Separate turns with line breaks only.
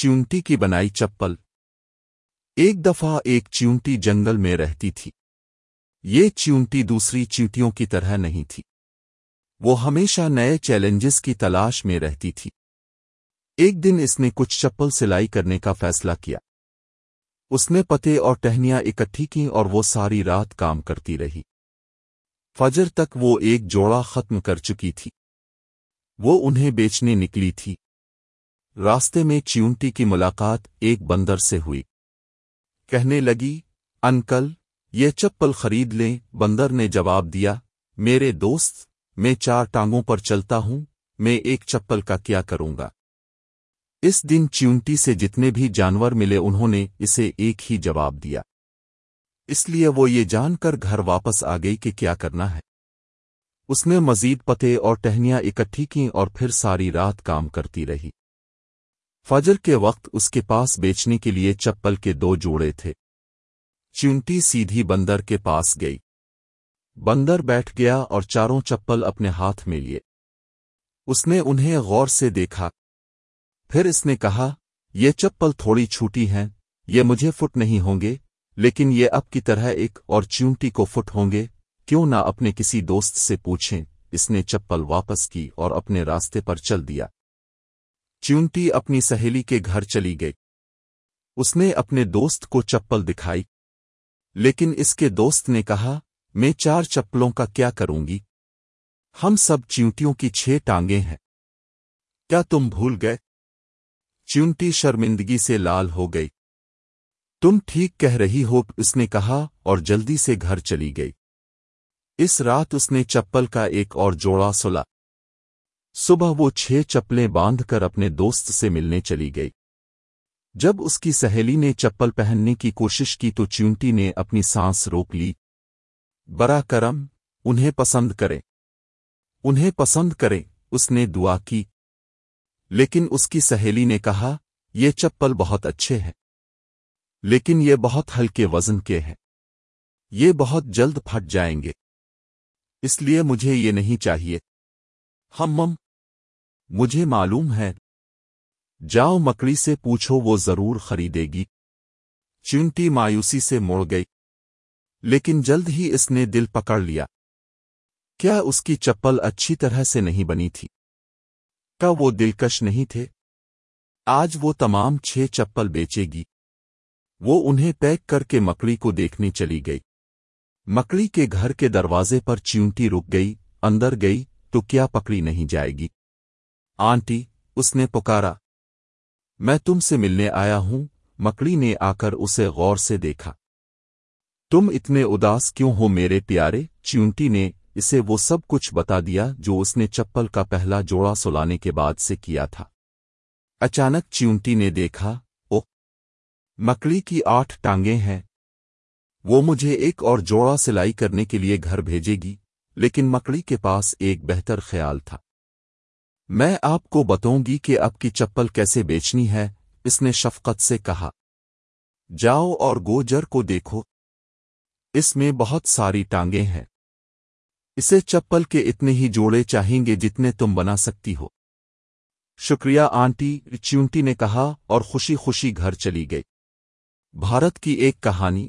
چیونٹی کی بنائی چپل۔ ایک دفعہ ایک چیونٹی جنگل میں رہتی تھی۔ یہ چیونٹی دوسری چیونٹیوں کی طرح نہیں تھی۔ وہ ہمیشہ نئے چیلنجز کی تلاش میں رہتی تھی۔ ایک دن اس نے کچھ چپل سلائی کرنے کا فیصلہ کیا۔ اس نے پتے اور ٹہنیاں اکٹھی کی اور وہ ساری رات کام کرتی رہی۔ فجر تک وہ ایک جوڑا ختم کر چکی تھی۔ وہ انہیں بیچنے نکلی تھی۔ راستے میں چیونٹی کی ملاقات ایک بندر سے ہوئی۔ کہنے لگی، انکل، یہ چپل خرید لیں۔ بندر نے جواب دیا، میرے دوست، میں چار ٹانگوں پر چلتا ہوں، میں ایک چپل کا کیا کروں گا؟ اس دن چیونٹی سے جتنے بھی جانور ملے، انہوں نے اسے ایک ہی جواب دیا۔ اس لیے وہ یہ جان کر گھر واپس آ گئی کہ کیا کرنا ہے۔ اس نے مزید پتے اور ٹہنیاں اکٹھی کی اور پھر ساری رات کام کرتی رہی۔ فجر کے وقت اس کے پاس بیچنے کے لیے چپل کے دو جوڑے تھے۔ چونٹی سیدھی بندر کے پاس گئی۔ بندر بیٹھ گیا اور چاروں چپل اپنے ہاتھ میں لیے۔ اس نے انہیں غور سے دیکھا۔ پھر اس نے کہا، یہ چپل تھوڑی چھوٹی ہیں، یہ مجھے فٹ نہیں ہوں گے، لیکن یہ اب کی طرح ایک اور چونٹی کو فٹ ہوں گے، کیوں نہ اپنے کسی دوست سے پوچھیں۔ اس نے چپل واپس کی اور اپنے راستے پر چل دیا۔ چونٹی اپنی سہیلی کے گھر چلی گئی۔ اس نے اپنے دوست کو چپل دکھائی۔ لیکن اس کے دوست نے کہا، میں چار چپلوں کا کیا کروں گی؟ ہم سب چیونٹیوں کی چھ ٹانگیں ہیں۔ کیا تم بھول گئے؟ چونٹی شرمندگی سے لال ہو گئی۔ تم ٹھیک کہہ رہی ہو، اس نے کہا اور جلدی سے گھر چلی گئی۔ اس رات اس نے چپل کا ایک اور جوڑا سلا۔ صبح وہ چھ چپلیں باندھ کر اپنے دوست سے ملنے چلی گئی۔ جب اس کی سہیلی نے چپل پہننے کی کوشش کی تو چونٹی نے اپنی سانس روک لی۔ برا کرم، انہیں پسند کرے انہیں پسند کرے اس نے دعا کی۔ لیکن اس کی سہیلی نے کہا، یہ چپل بہت اچھے ہیں۔ لیکن یہ بہت ہلکے وزن کے ہیں۔ یہ بہت جلد پھٹ جائیں گے۔ اس لیے مجھے یہ نہیں چاہیے۔ ہم مم مجھے معلوم ہے۔ جاؤ مکڑی سے پوچھو، وہ ضرور خریدے گی۔ چونٹی مایوسی سے مڑ گئی۔ لیکن جلد ہی اس نے دل پکڑ لیا۔ کیا اس کی چپل اچھی طرح سے نہیں بنی تھی؟ کیا وہ دلکش نہیں تھے؟ آج وہ تمام چھ چپل بیچے گی۔ وہ انہیں پیک کر کے مکڑی کو دیکھنے چلی گئی۔ مکڑی کے گھر کے دروازے پر چیونٹی رک گئی، اندر گئی تو کیا پکڑی نہیں جائے گی؟ آنٹی، اس نے پکارا۔ میں تم سے ملنے آیا ہوں، مکڑی نے آ کر اسے غور سے دیکھا۔ تم اتنے اداس کیوں ہو میرے پیارے؟ چیونٹی نے اسے وہ سب کچھ بتا دیا جو اس نے چپل کا پہلا جوڑا سلانے کے بعد سے کیا تھا۔ اچانک چیونٹی نے دیکھا او مکڑی کی آٹھ ٹانگیں ہیں۔ وہ مجھے ایک اور جوڑا سلائی کرنے کے لیے گھر بھیجے گی، لیکن مکڑی کے پاس ایک بہتر خیال تھا۔ میں آپ کو بتاؤں گی کہ اب کی چپل کیسے بیچنی ہے، اس نے شفقت سے کہا۔ جاؤ اور گوجر کو دیکھو۔ اس میں بہت ساری ٹانگیں ہیں۔ اسے چپل کے اتنے ہی جوڑے چاہیں گے جتنے تم بنا سکتی ہو۔ شکریہ آنٹی چونٹی نے کہا اور خوشی خوشی گھر چلی گئی۔ بھارت کی ایک کہانی۔